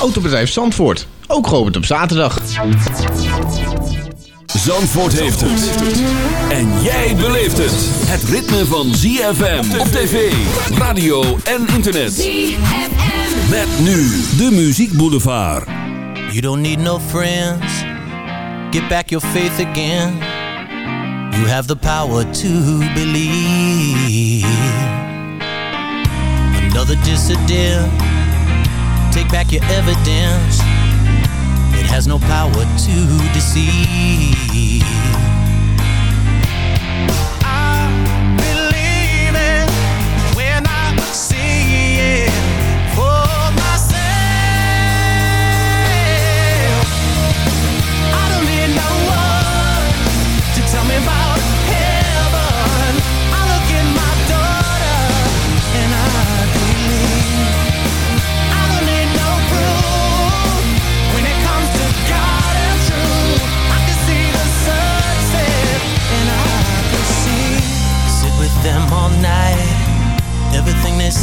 Autobedrijf Zandvoort, ook geopend op zaterdag. Zandvoort heeft het. En jij beleeft het. Het ritme van ZFM op tv, radio en internet. ZFM. Met nu de Muziek Boulevard. You don't need no friends. Get back your faith again. You have the power to believe. Another dissident. Take back your evidence. It has no power to deceive.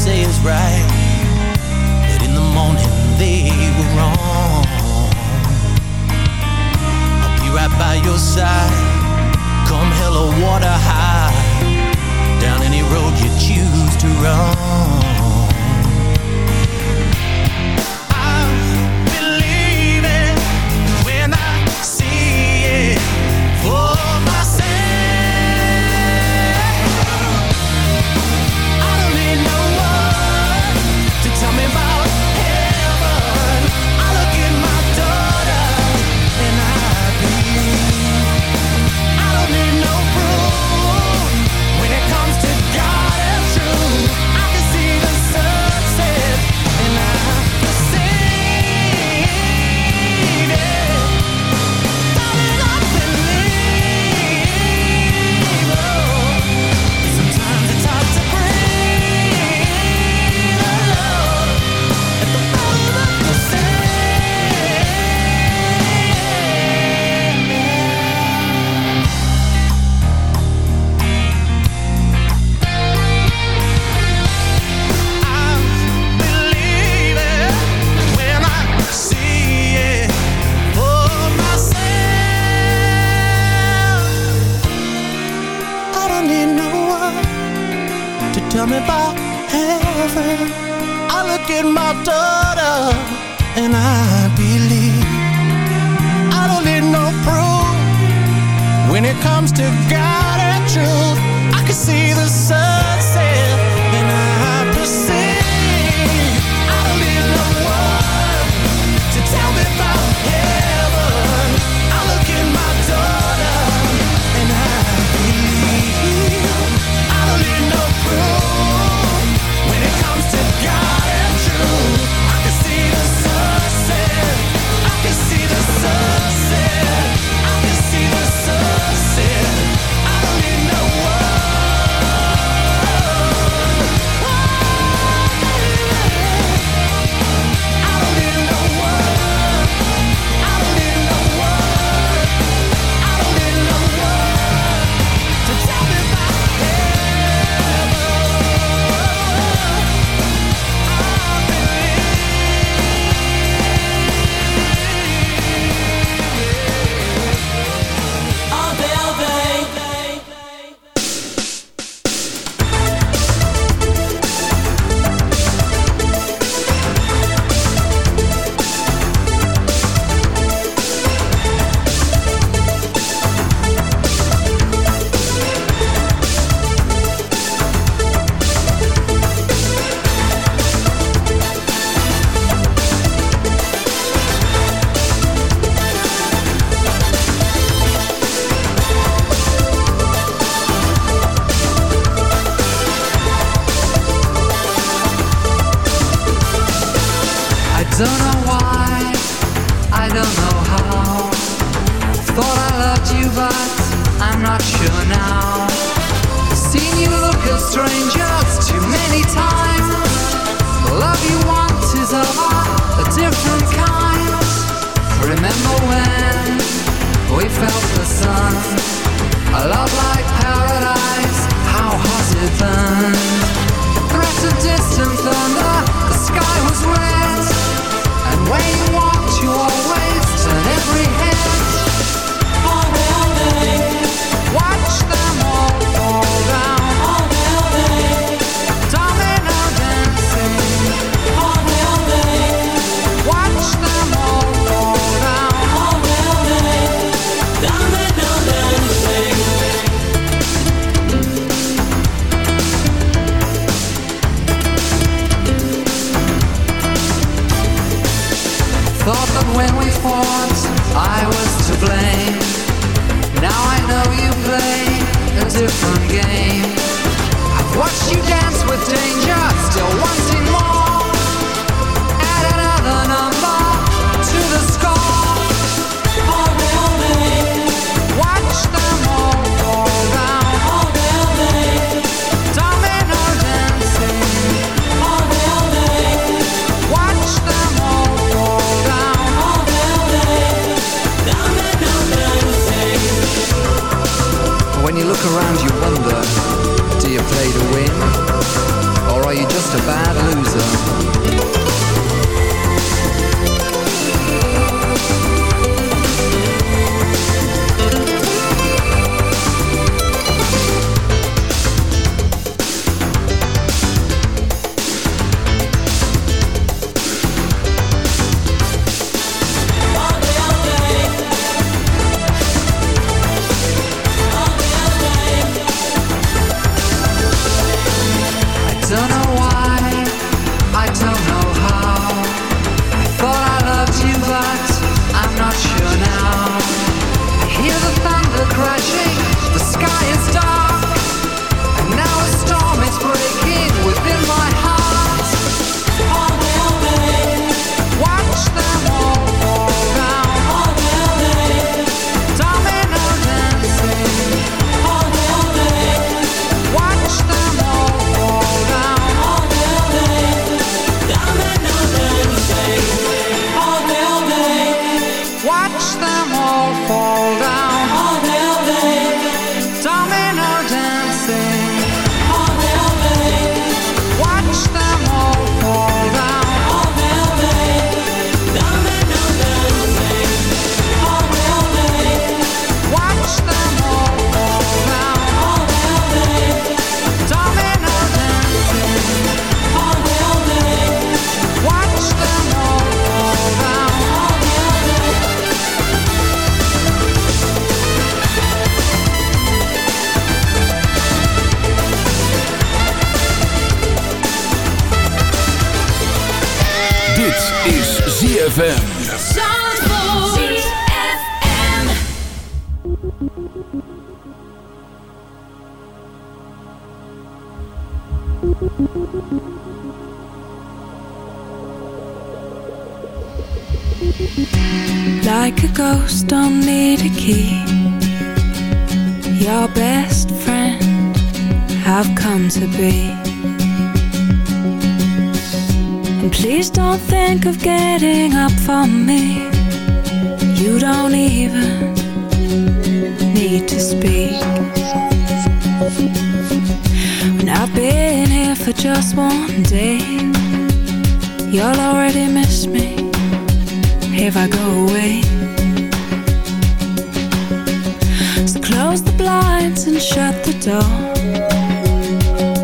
Say is right, but in the morning they were wrong. I'll be right by your side. Come hell or water high.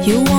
You won't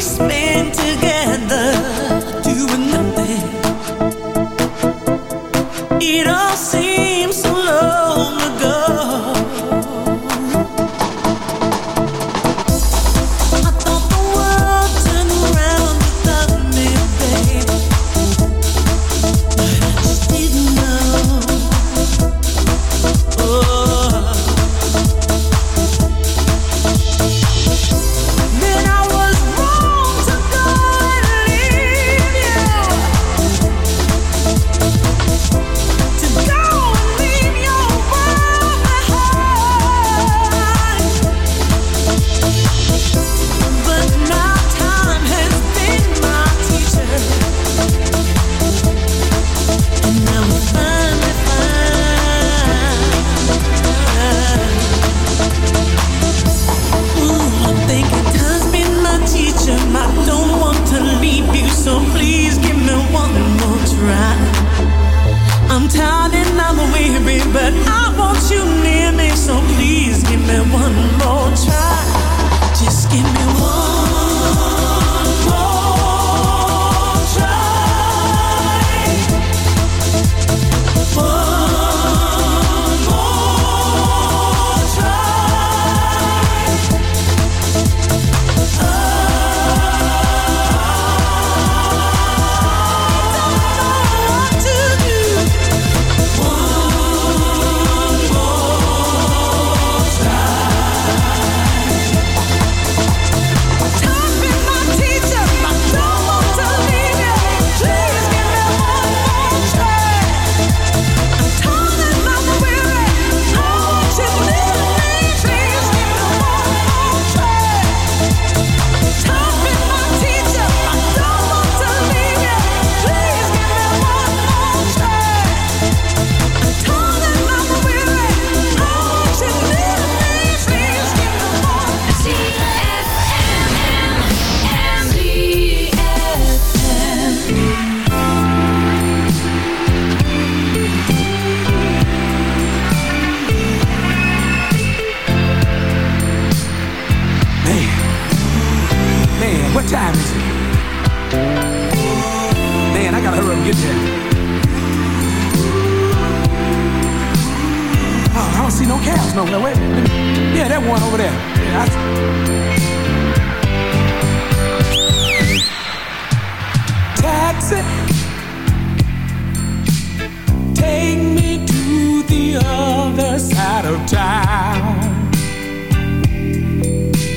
we spent together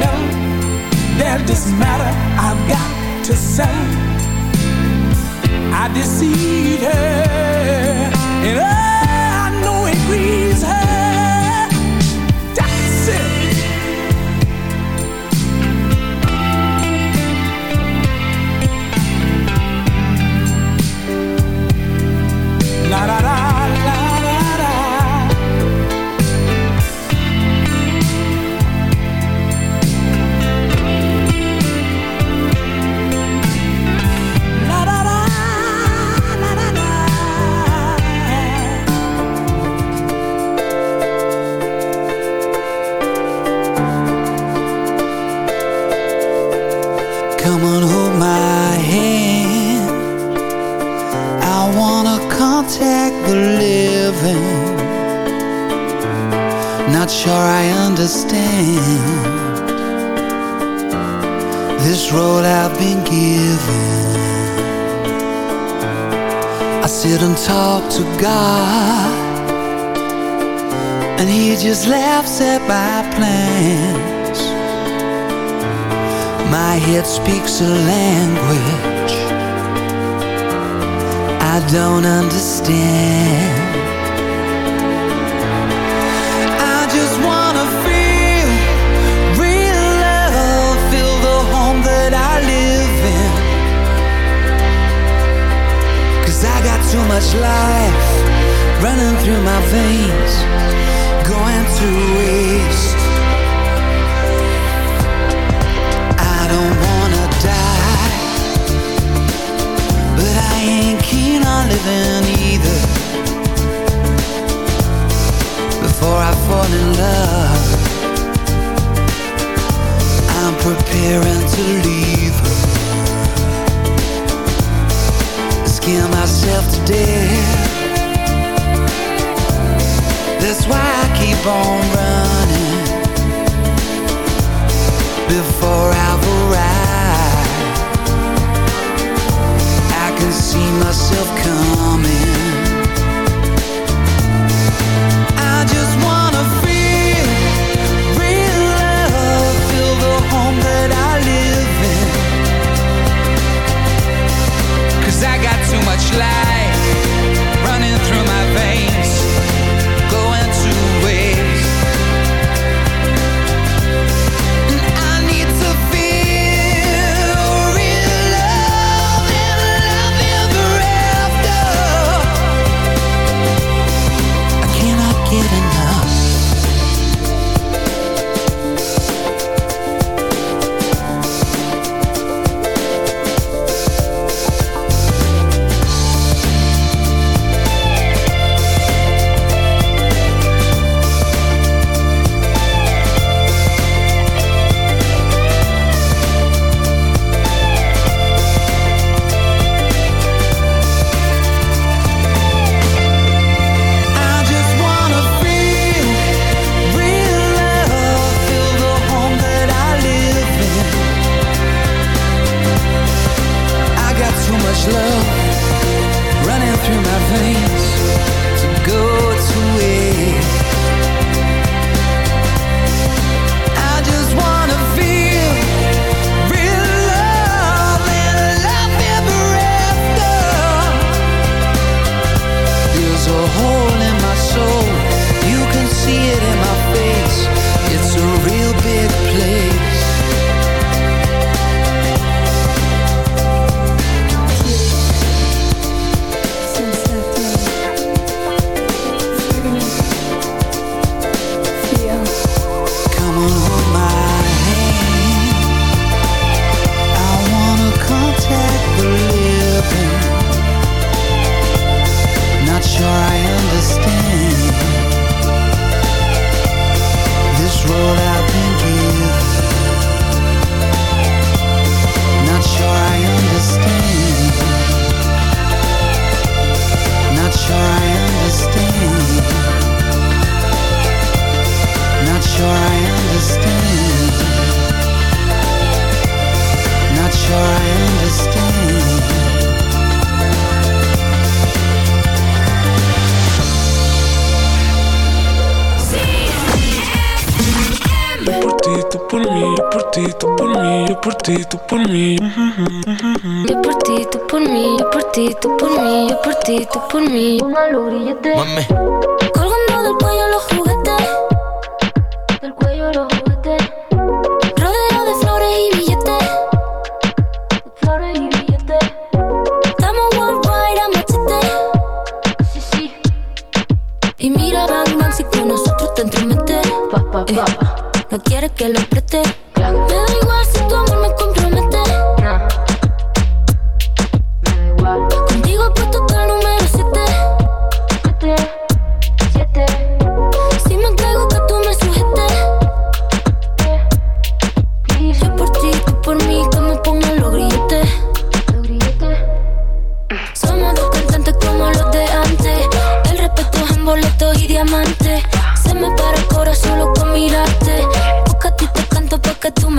the. There's this matter I've got to settle. I deceived her, and I know it grieves her. Mami. Mami.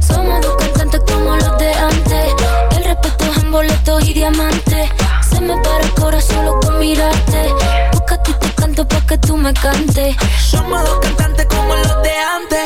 somos dos cantantes como los de antes. El respeto es en boletos y diamantes. Se me para el corazón solo con mirarte. Busca tú te canto pa' que tú me cantes. Somos dos cantantes como los de antes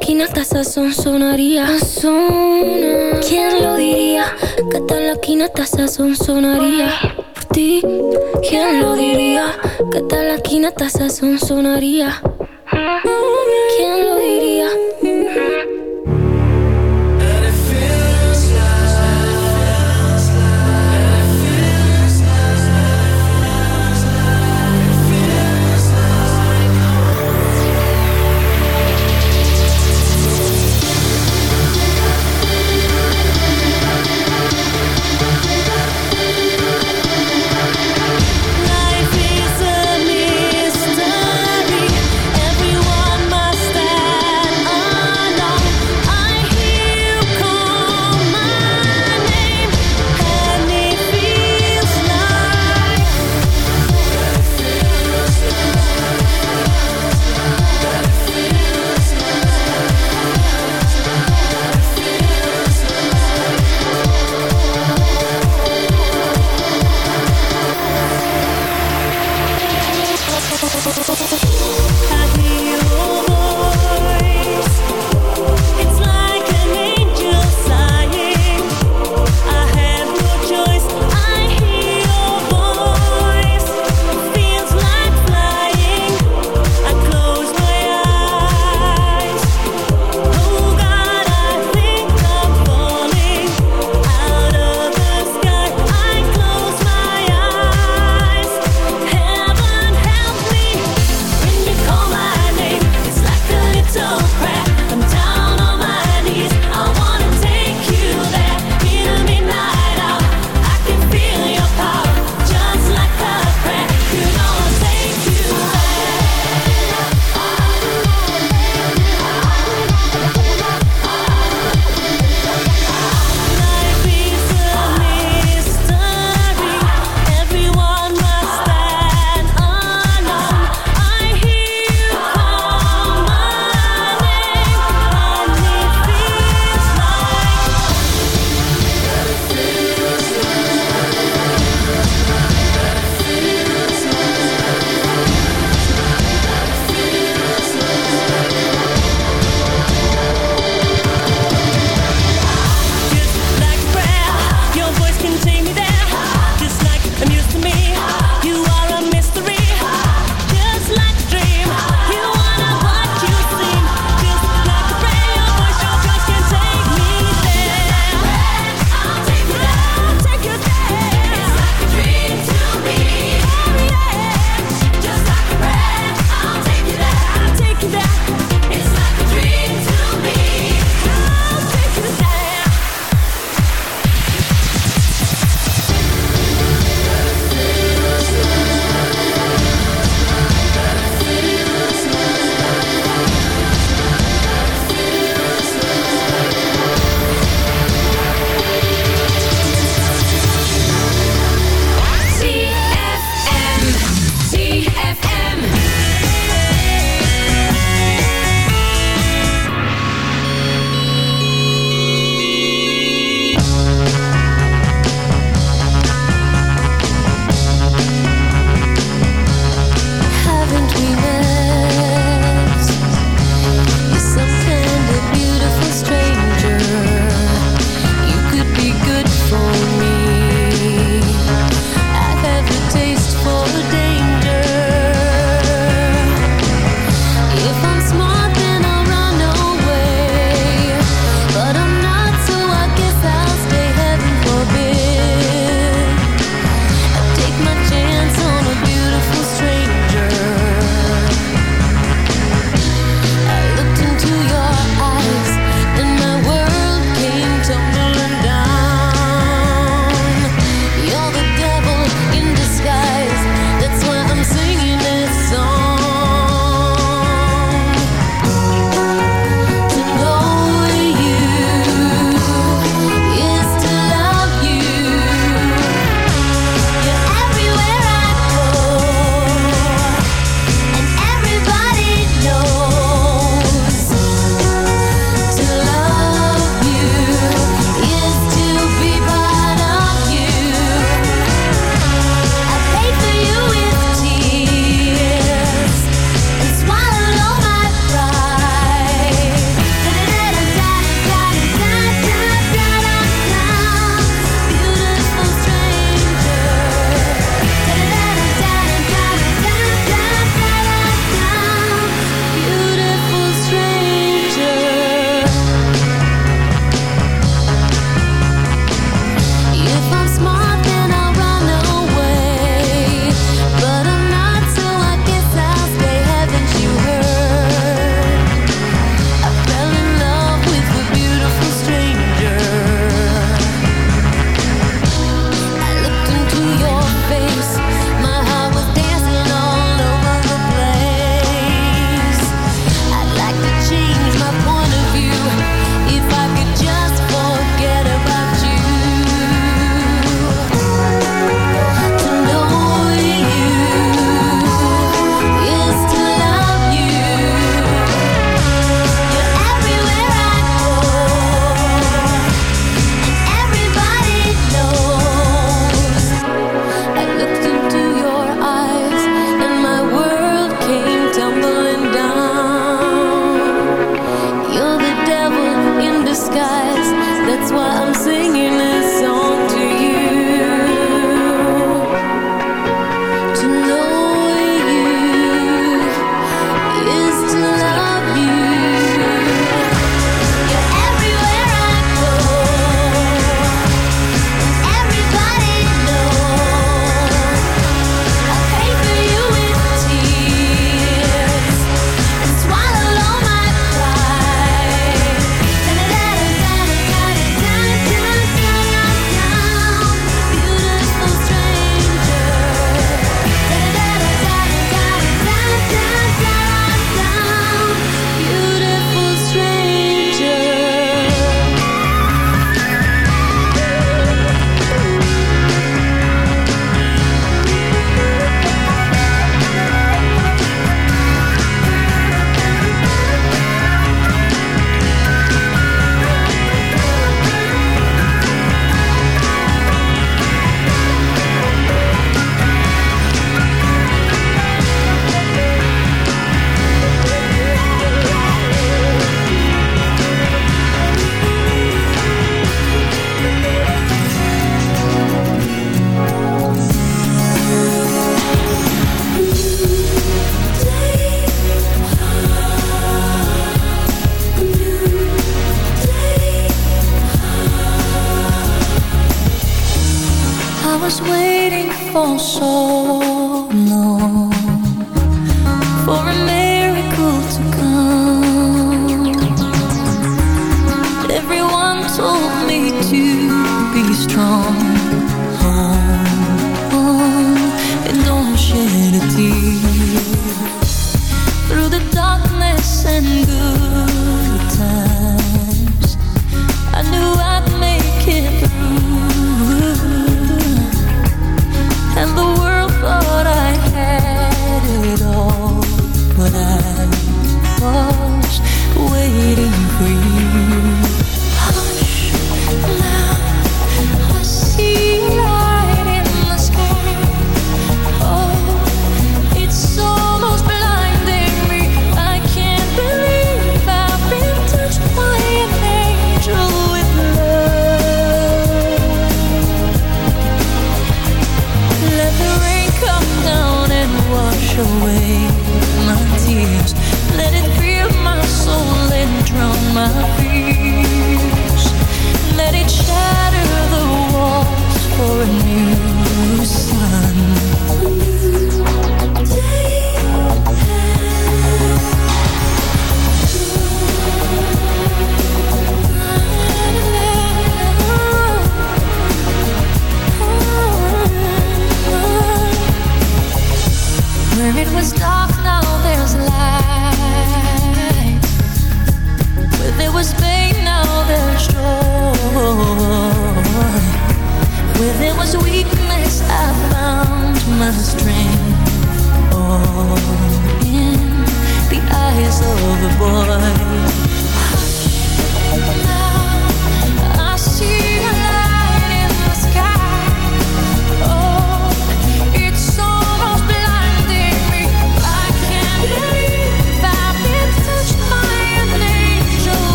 laquinata esa son sonaría Zona. ¿Quién lo diría? Que tal laquinata esa son sonaría Por ti, ¿quién lo diría? Que tal laquinata esa son sonaría ¿Quién lo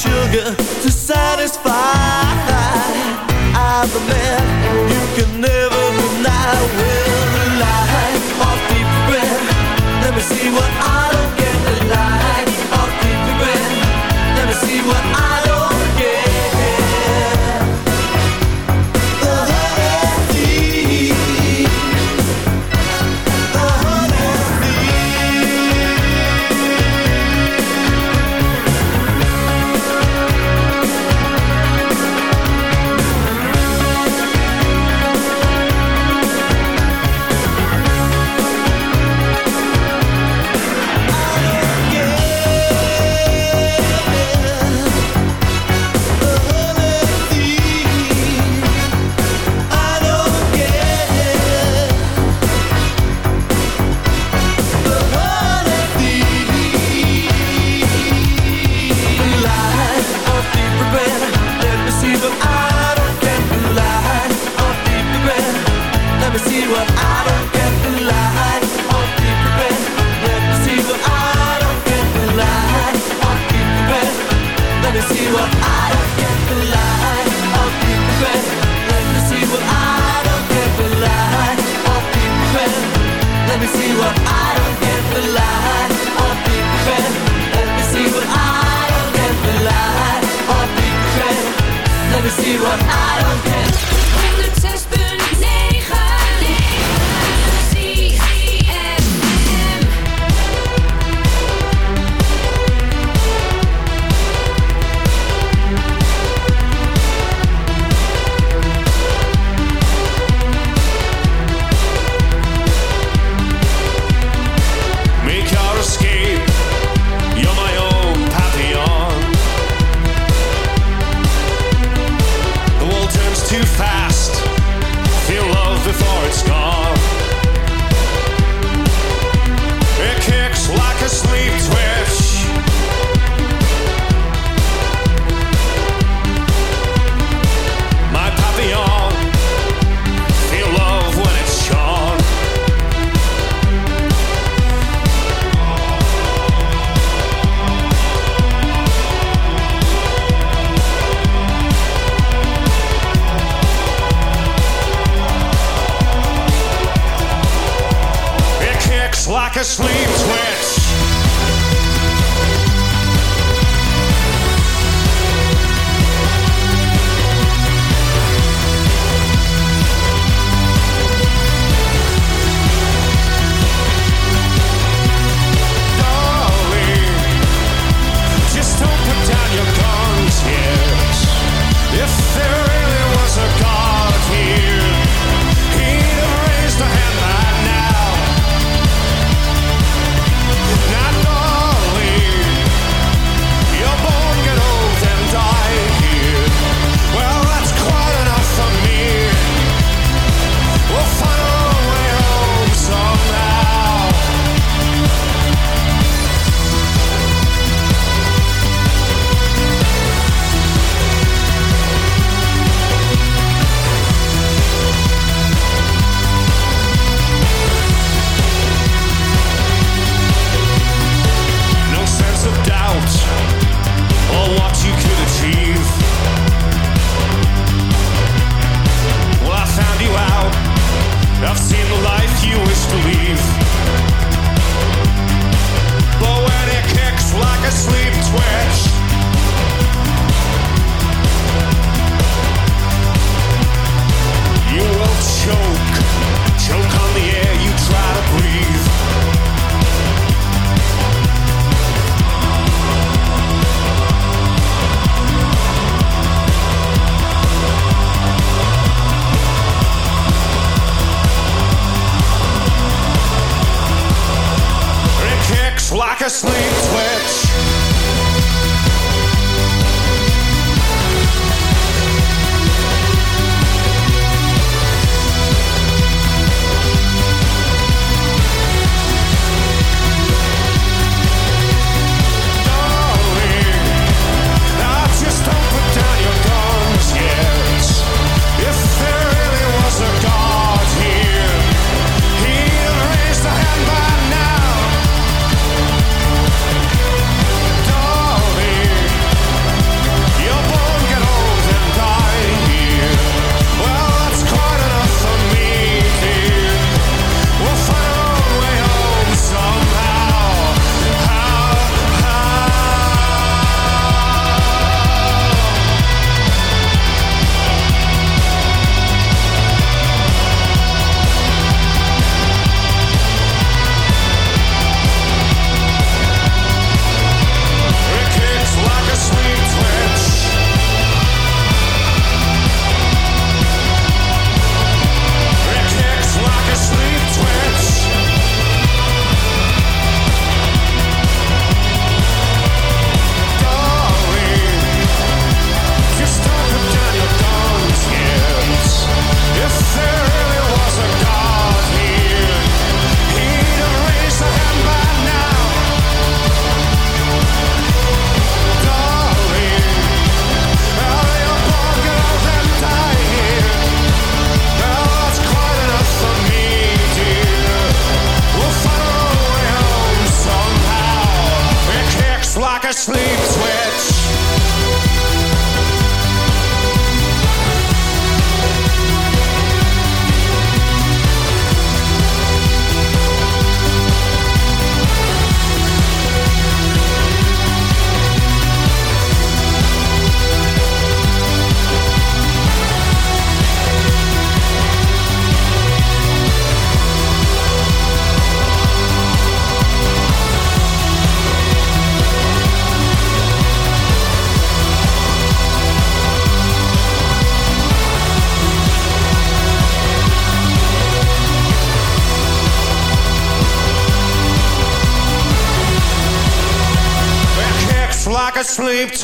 sugar to satisfy. I'm the man you can never like a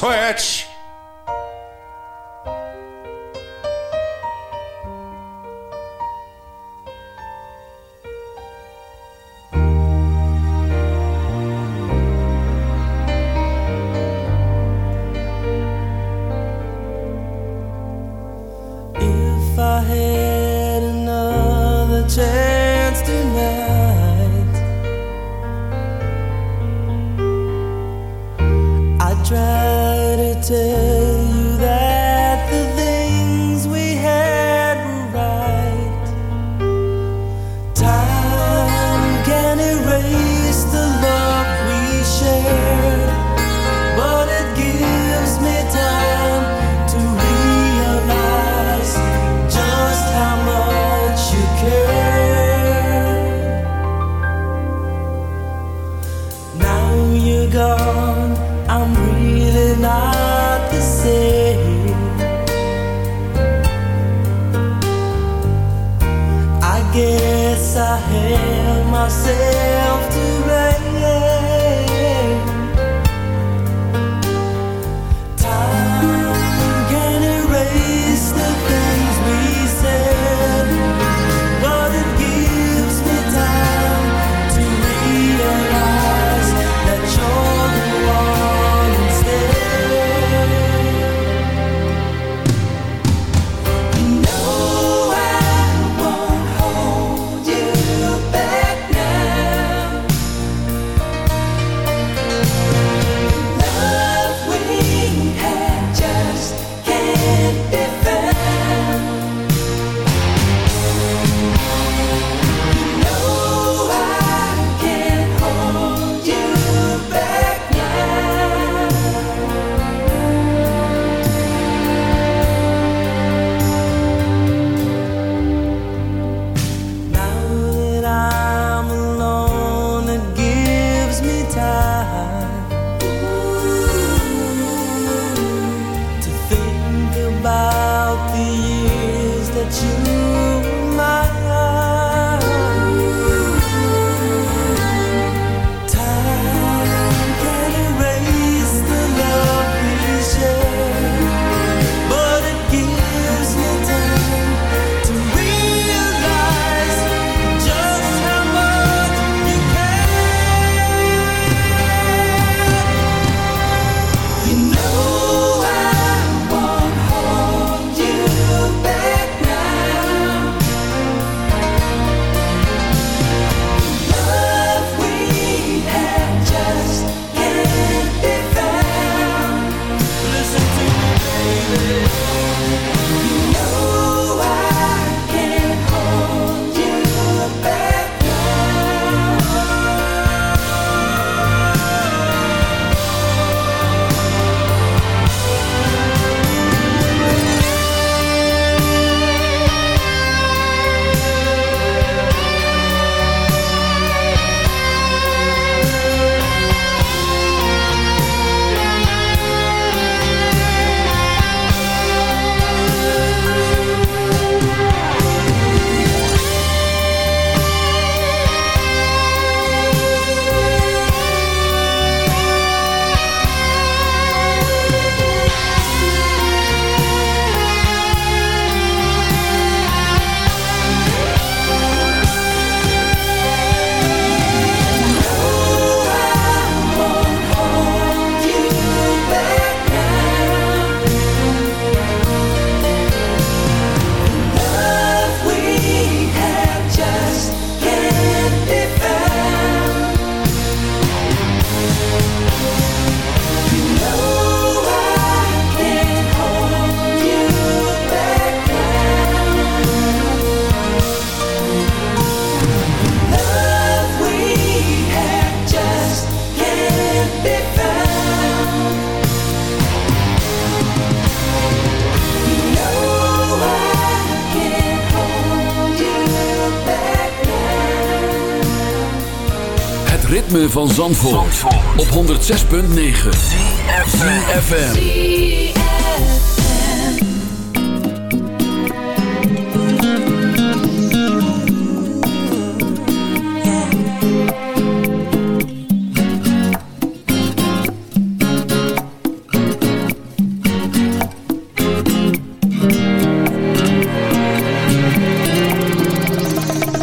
van Zandvoort, op 106.9 CFFM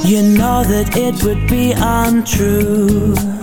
You know that it would be untrue.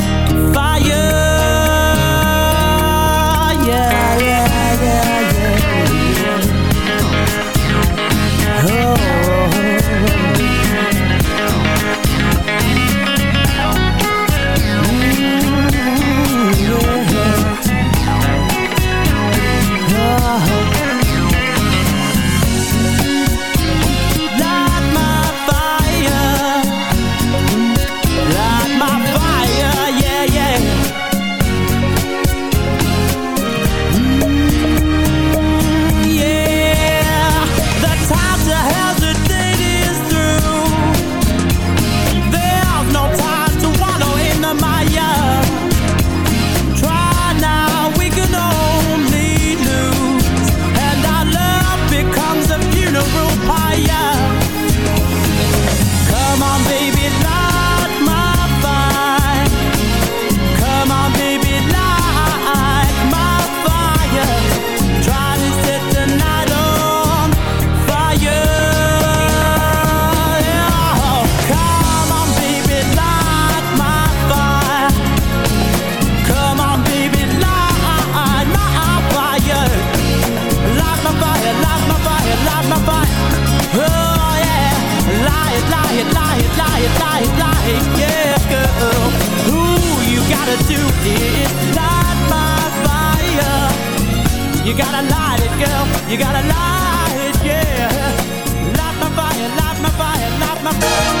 yeah, girl. Ooh, you gotta do it, light my fire. You gotta light it, girl. You gotta light it, yeah. Light my fire, light my fire, light my fire.